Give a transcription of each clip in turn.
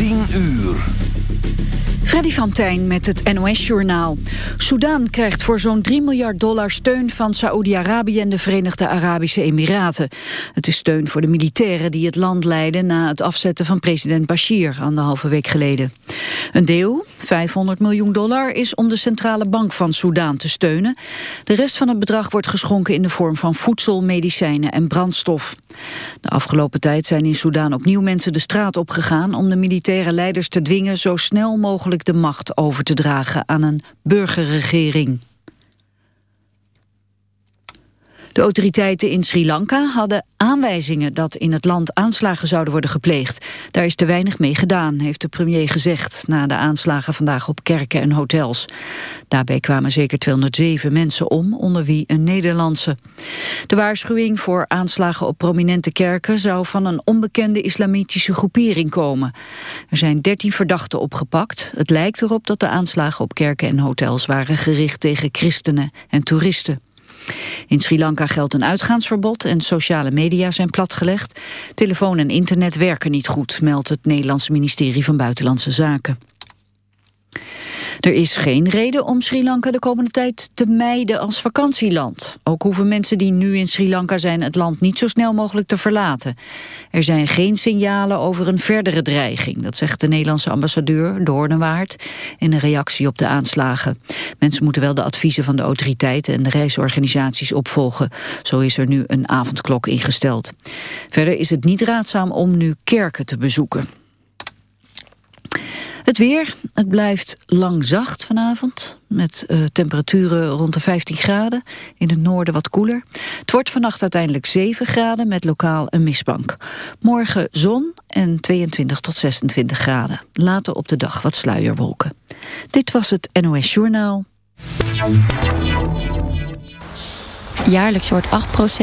10 uur. Freddy van Tijn met het NOS-journaal. Soedan krijgt voor zo'n 3 miljard dollar steun van Saoedi-Arabië en de Verenigde Arabische Emiraten. Het is steun voor de militairen die het land leiden na het afzetten van president Bashir anderhalve week geleden. Een deel, 500 miljoen dollar, is om de centrale bank van Soedan te steunen. De rest van het bedrag wordt geschonken in de vorm van voedsel, medicijnen en brandstof. De afgelopen tijd zijn in Soedan opnieuw mensen de straat opgegaan om de militaire leiders te dwingen zo snel mogelijk de macht over te dragen aan een burgerregering. De autoriteiten in Sri Lanka hadden aanwijzingen dat in het land aanslagen zouden worden gepleegd. Daar is te weinig mee gedaan, heeft de premier gezegd, na de aanslagen vandaag op kerken en hotels. Daarbij kwamen zeker 207 mensen om, onder wie een Nederlandse. De waarschuwing voor aanslagen op prominente kerken zou van een onbekende islamitische groepering komen. Er zijn 13 verdachten opgepakt. Het lijkt erop dat de aanslagen op kerken en hotels waren gericht tegen christenen en toeristen. In Sri Lanka geldt een uitgaansverbod en sociale media zijn platgelegd. Telefoon en internet werken niet goed, meldt het Nederlandse ministerie van Buitenlandse Zaken. Er is geen reden om Sri Lanka de komende tijd te mijden als vakantieland. Ook hoeven mensen die nu in Sri Lanka zijn het land niet zo snel mogelijk te verlaten. Er zijn geen signalen over een verdere dreiging, dat zegt de Nederlandse ambassadeur Doornewaard in een reactie op de aanslagen. Mensen moeten wel de adviezen van de autoriteiten en de reisorganisaties opvolgen. Zo is er nu een avondklok ingesteld. Verder is het niet raadzaam om nu kerken te bezoeken. Het weer, het blijft lang zacht vanavond. Met uh, temperaturen rond de 15 graden. In het noorden wat koeler. Het wordt vannacht uiteindelijk 7 graden met lokaal een mistbank. Morgen zon en 22 tot 26 graden. Later op de dag wat sluierwolken. Dit was het NOS Journaal. Jaarlijks wordt 8%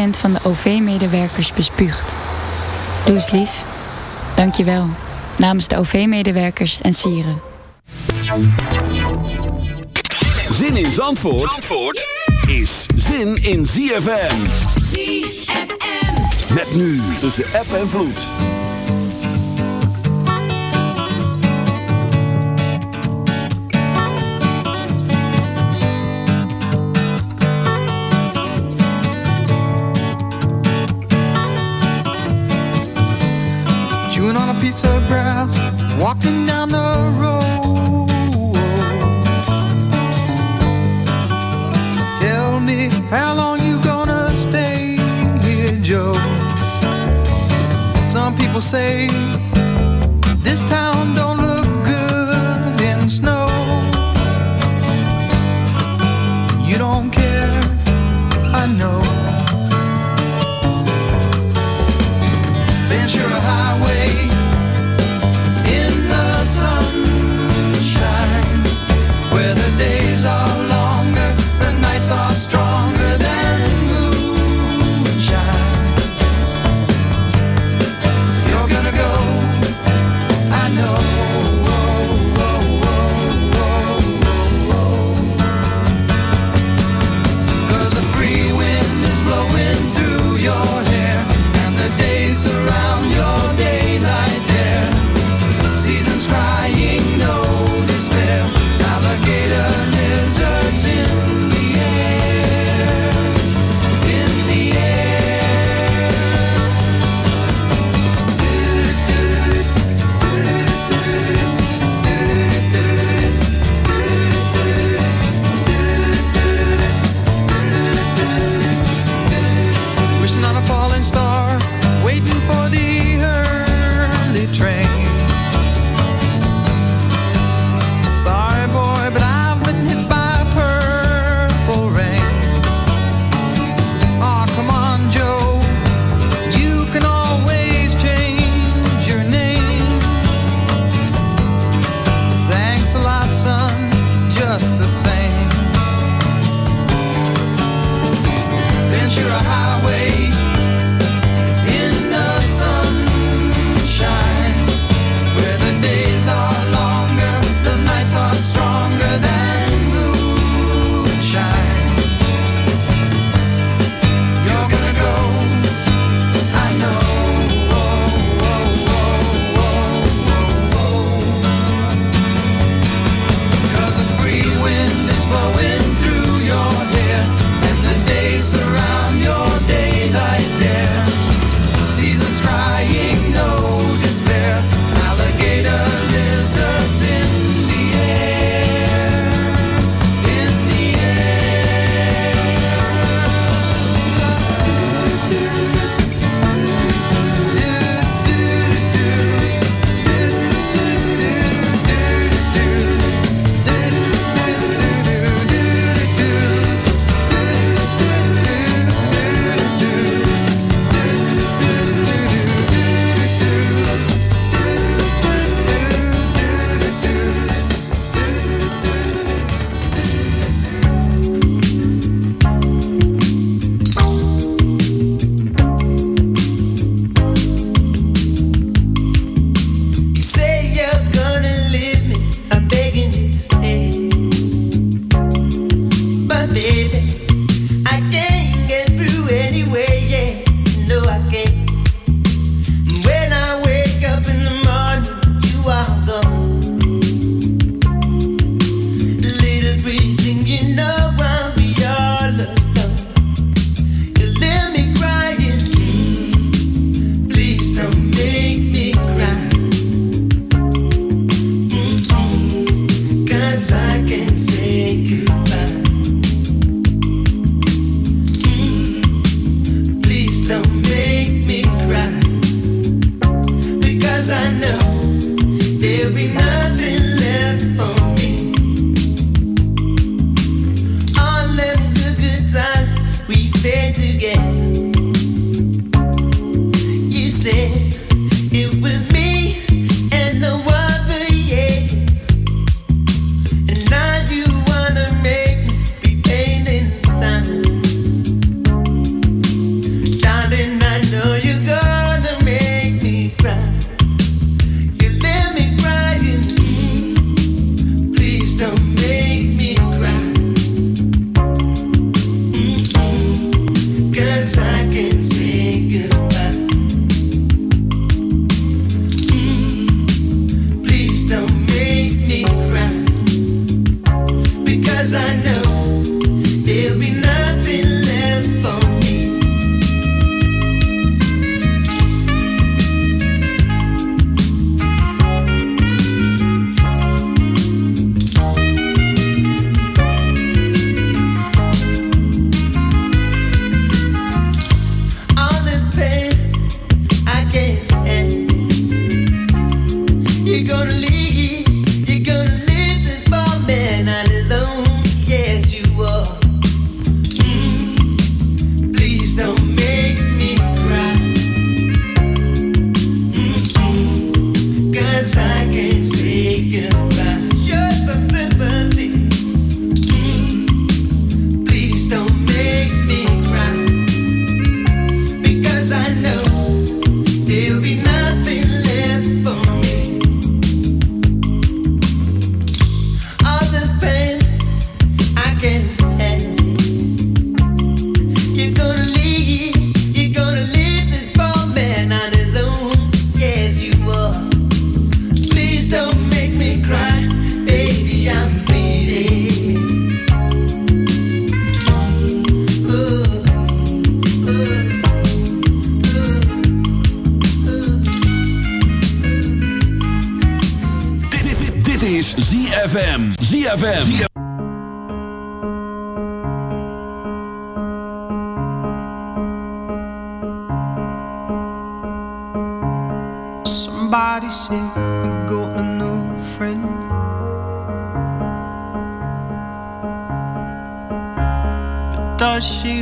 van de OV-medewerkers bespuugd. Doe eens lief. Dank je wel namens de OV-medewerkers en sieren. Zin in Zandvoort, Zandvoort is zin in ZFM. ZFM. Met nu tussen app en vloed. Chewing on a piece of grass, walking down the road. Tell me how long you gonna stay here, Joe. Some people say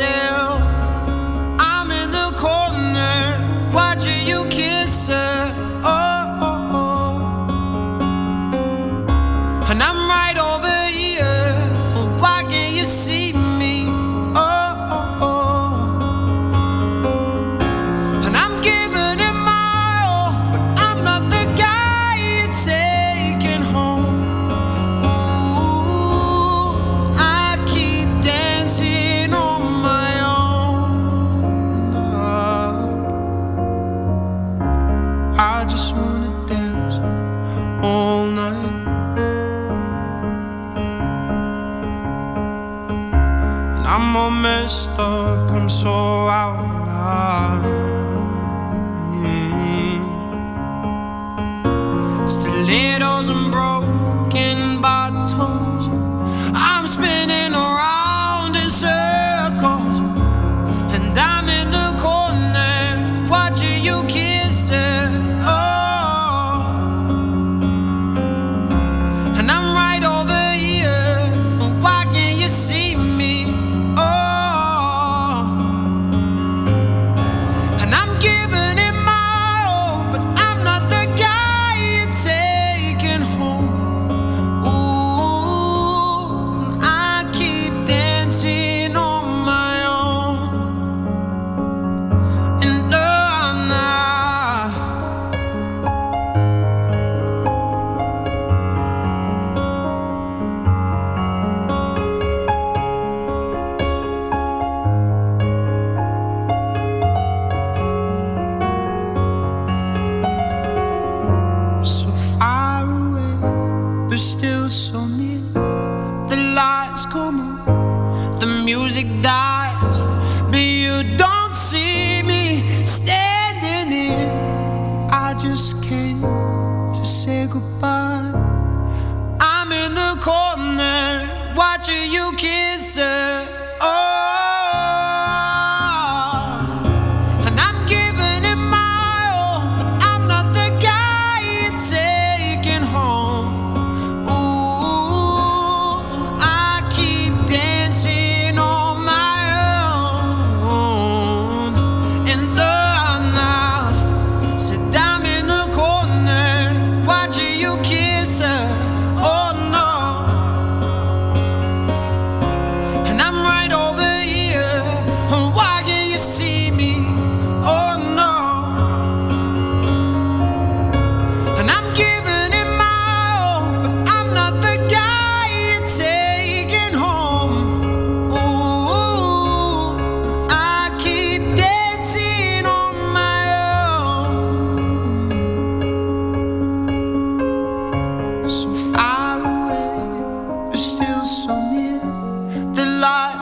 say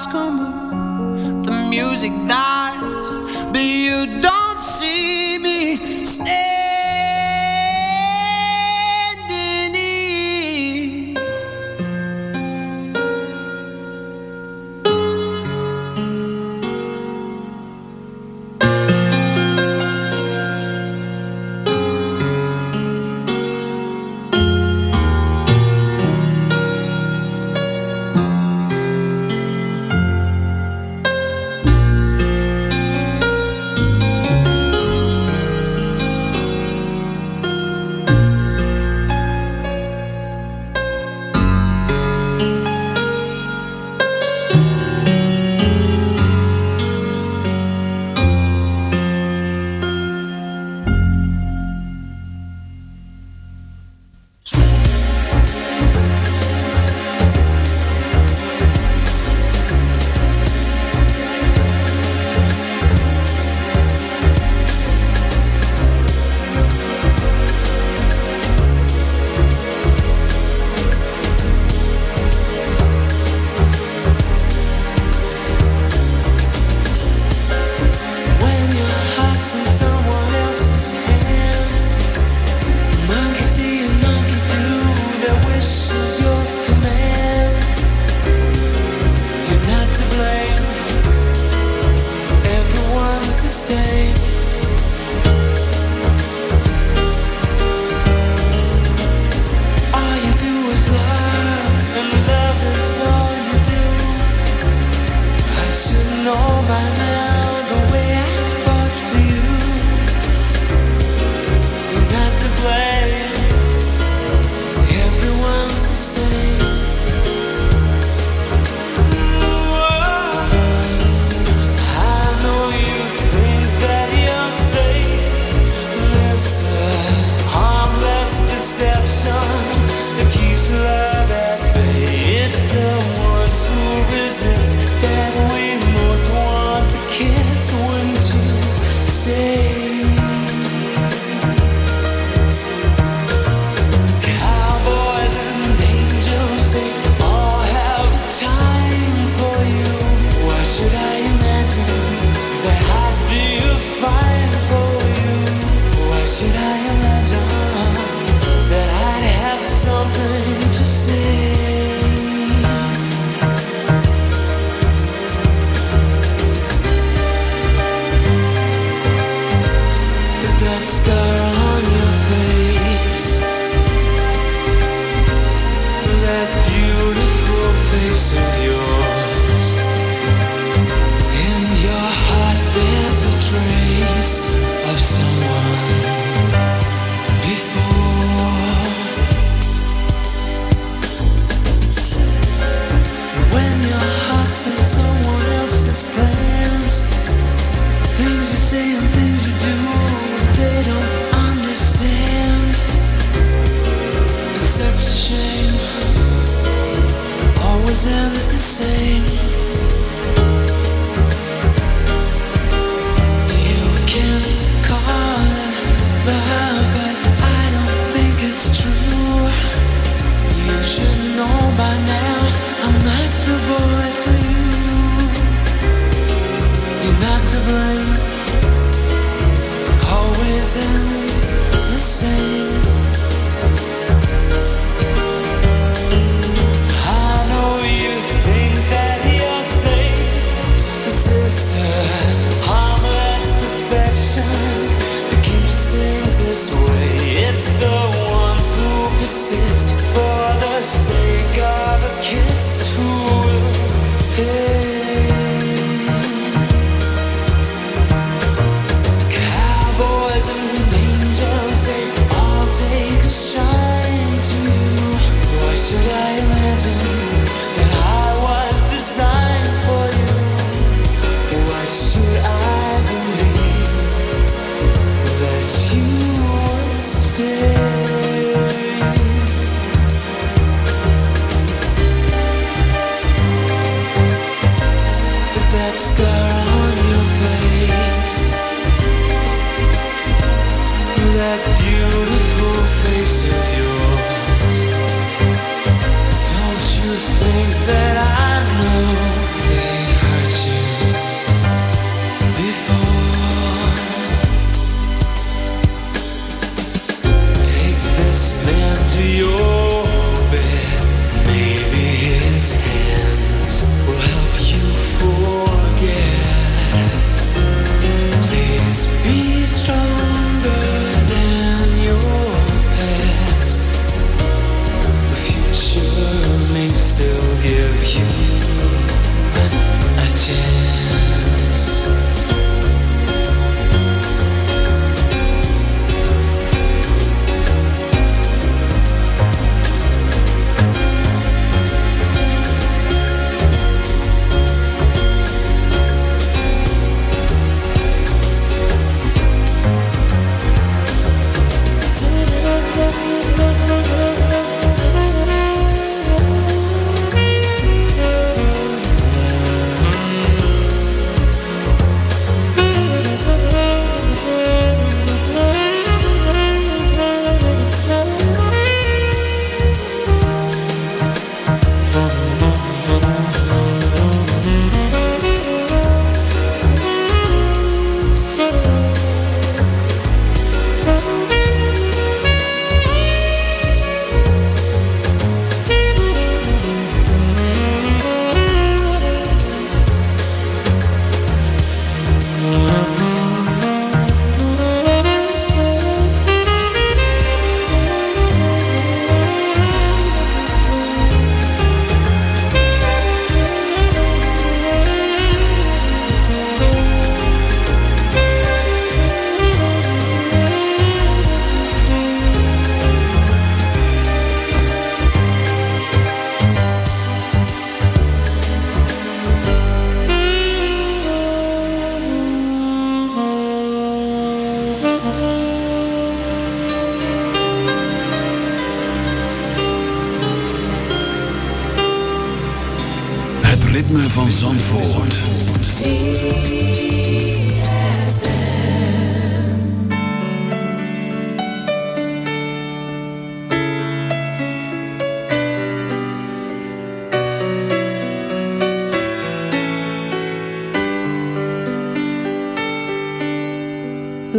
come, the music dies, but you don't.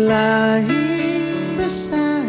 lying beside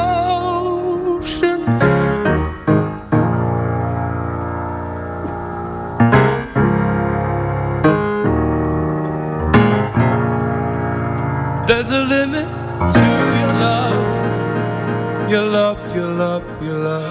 Your love, your love.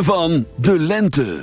Van de lente.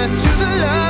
Dreamer, to the lover,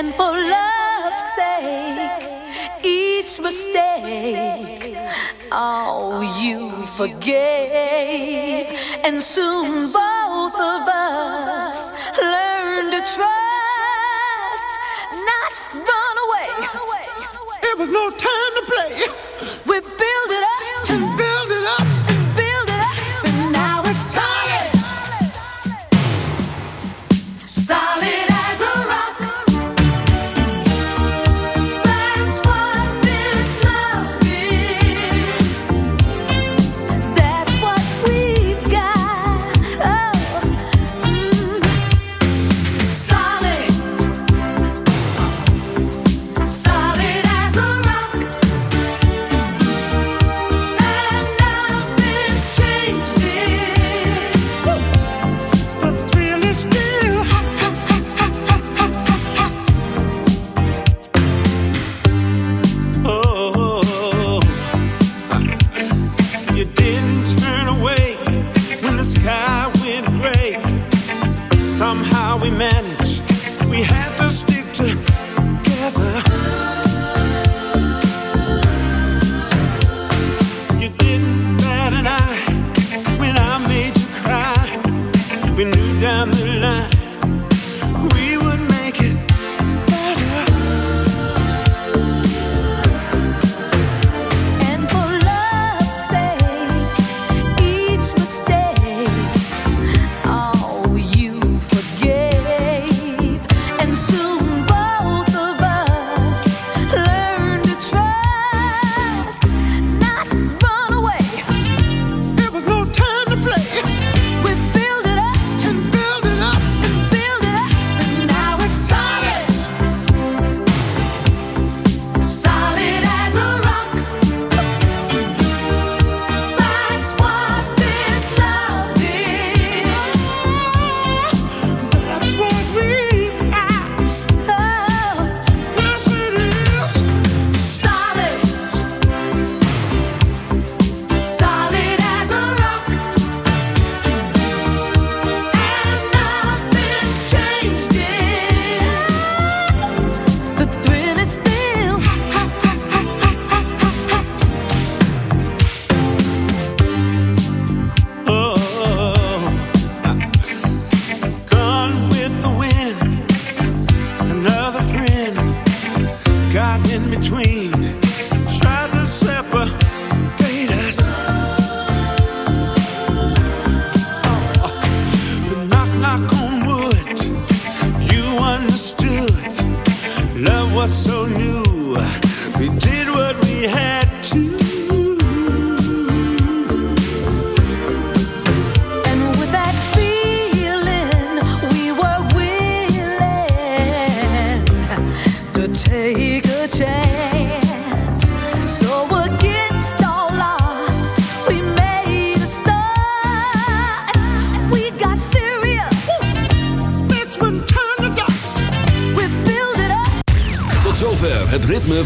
And for love's sake, each mistake, oh, you forgave. And soon both of us learn to trust, not run away. It was no time to play. We build it up